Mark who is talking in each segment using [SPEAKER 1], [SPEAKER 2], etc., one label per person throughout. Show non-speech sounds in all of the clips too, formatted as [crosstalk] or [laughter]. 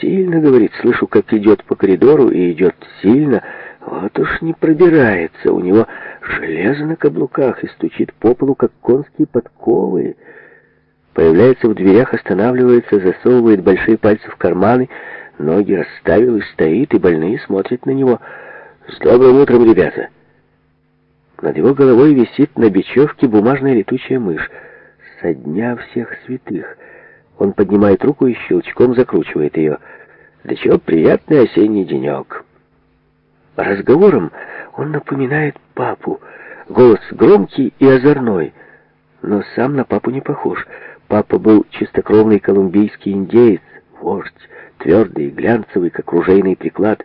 [SPEAKER 1] Сильно, говорит, слышу, как идет по коридору, и идет сильно. Вот уж не пробирается, у него железо на каблуках и стучит по полу, как конские подковы. Появляется в дверях, останавливается, засовывает большие пальцы в карманы, ноги расставил и стоит, и больные смотрят на него. «С добрым утром, ребята!» Над его головой висит на бечевке бумажная летучая мышь. «Со дня всех святых!» Он поднимает руку и щелчком закручивает ее. Для чего приятный осенний денек. Разговором он напоминает папу. Голос громкий и озорной, но сам на папу не похож. Папа был чистокровный колумбийский индеец, вождь, твердый и глянцевый, как ружейный приклад.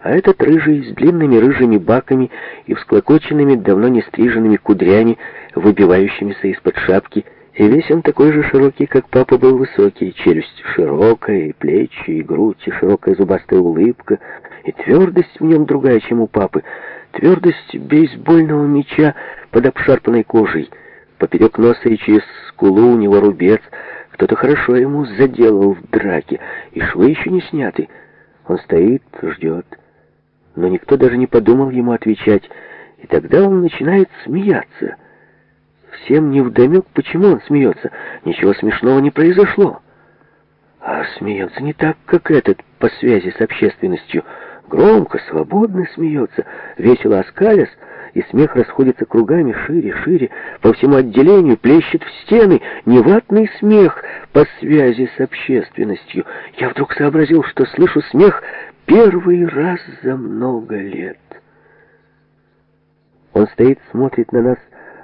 [SPEAKER 1] А этот рыжий с длинными рыжими баками и всклокоченными, давно не стриженными кудрями, выбивающимися из-под шапки — и весь он такой же широкий, как папа был высокий, челюсть широкая, и плечи, и грудь, и широкая зубастая улыбка, и твердость в нем другая, чем у папы, твердость бейсбольного мяча под обшарпанной кожей. Поперек носа и через скулу у него рубец, кто-то хорошо ему заделал в драке, и швы еще не сняты. Он стоит, ждет, но никто даже не подумал ему отвечать, и тогда он начинает смеяться — Всем невдомек, почему он смеется. Ничего смешного не произошло. А смеется не так, как этот, по связи с общественностью. Громко, свободно смеется, весело оскалясь, и смех расходится кругами шире, шире, по всему отделению, плещет в стены, неватный смех по связи с общественностью. Я вдруг сообразил, что слышу смех первый раз за много лет. Он стоит, смотрит на нас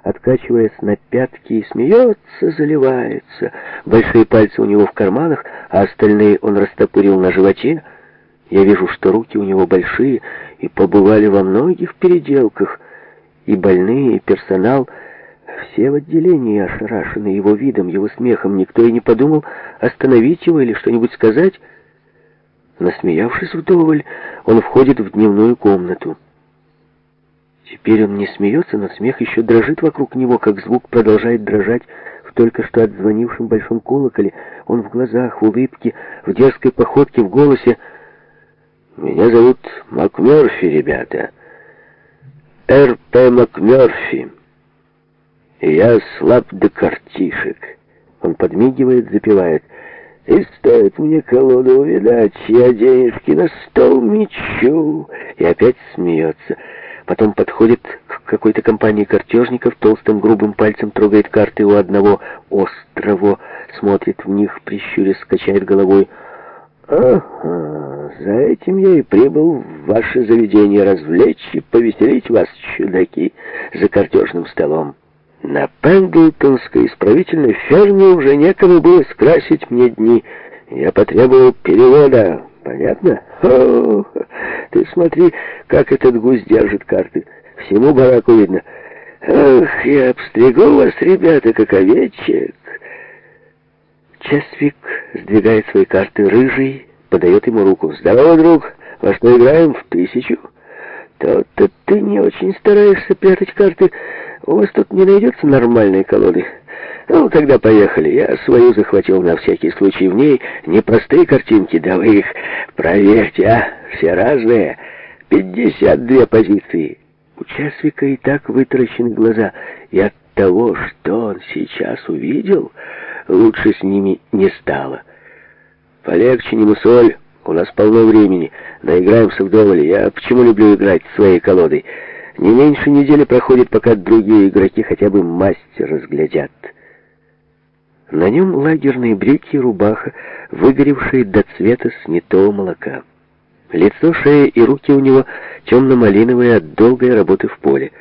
[SPEAKER 1] откачиваясь на пятки, и смеется, заливается. Большие пальцы у него в карманах, а остальные он растопырил на животе. Я вижу, что руки у него большие и побывали во многих переделках. И больные, и персонал, все в отделении ошарашены его видом, его смехом. Никто и не подумал остановить его или что-нибудь сказать. Насмеявшись вдоволь, он входит в дневную комнату. Теперь он не смеется, но смех еще дрожит вокруг него, как звук продолжает дрожать в только что отзвонившем большом колоколе. Он в глазах, в улыбке, в дерзкой походке, в голосе. «Меня зовут МакМёрфи, ребята. Р.П. МакМёрфи. И я слаб до картишек». Он подмигивает, запевает. «И стоит мне колоду увидать, я денежки на стол мечу». И опять смеется. «Смеется». Потом подходит к какой-то компании картежников, толстым грубым пальцем трогает карты у одного острого, смотрит в них, прищурясь, качает головой. «Ага, за этим я и прибыл в ваше заведение развлечь и повеселить вас, чудаки, за картежным столом». На Пендлтонской исправительной ферме уже некому было скрасить мне дни. Я потребовал перевода, Понятно? О, [laughs] ты смотри, как этот гусь держит карты. Всему бараку видно. Ах, я обстригу вас, ребята, как овечек. Чествик сдвигает свои карты рыжий, подает ему руку. Здорово, друг, во что играем? В тысячу. То-то ты не очень стараешься прятать карты. У вас тут не найдется нормальной колоды. Ну, тогда поехали. Я свою захватил на всякий случай. В ней непростые картинки, да вы их проверьте, а? Все разные. 52 позиции. У Часвика и так вытаращены глаза. И от того, что он сейчас увидел, лучше с ними не стало. Полегче, не мусоль. У нас полно времени. Наиграемся вдоволь. Я почему люблю играть своей колодой? Не меньше недели проходит, пока другие игроки хотя бы мастер разглядят. На нем лагерные брюки и рубаха, выгоревшие до цвета снятого молока. Лицо, шея и руки у него темно-малиновые от долгой работы в поле.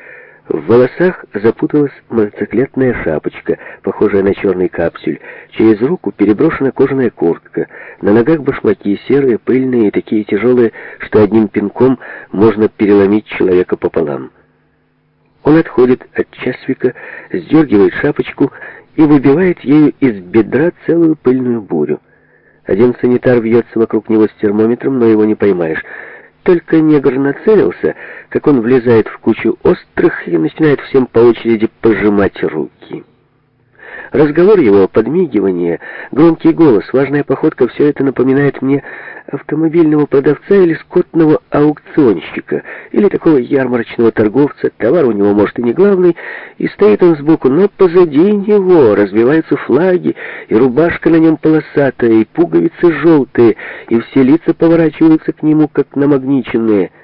[SPEAKER 1] В волосах запуталась мотоциклетная шапочка, похожая на черный капсюль. Через руку переброшена кожаная куртка. На ногах башмаки серые, пыльные и такие тяжелые, что одним пинком можно переломить человека пополам. Он отходит от часвика, сдергивает шапочку и выбивает ею из бедра целую пыльную бурю. Один санитар вьется вокруг него с термометром, но его не поймаешь. Только негр нацелился, как он влезает в кучу острых и начинает всем по очереди пожимать руки. Разговор его, подмигивание, громкий голос, важная походка — все это напоминает мне автомобильного продавца или скотного аукционщика, или такого ярмарочного торговца. Товар у него, может, и не главный, и стоит он сбоку, но позади него развиваются флаги, и рубашка на нем полосатая, и пуговицы желтые, и все лица поворачиваются к нему, как намагниченные —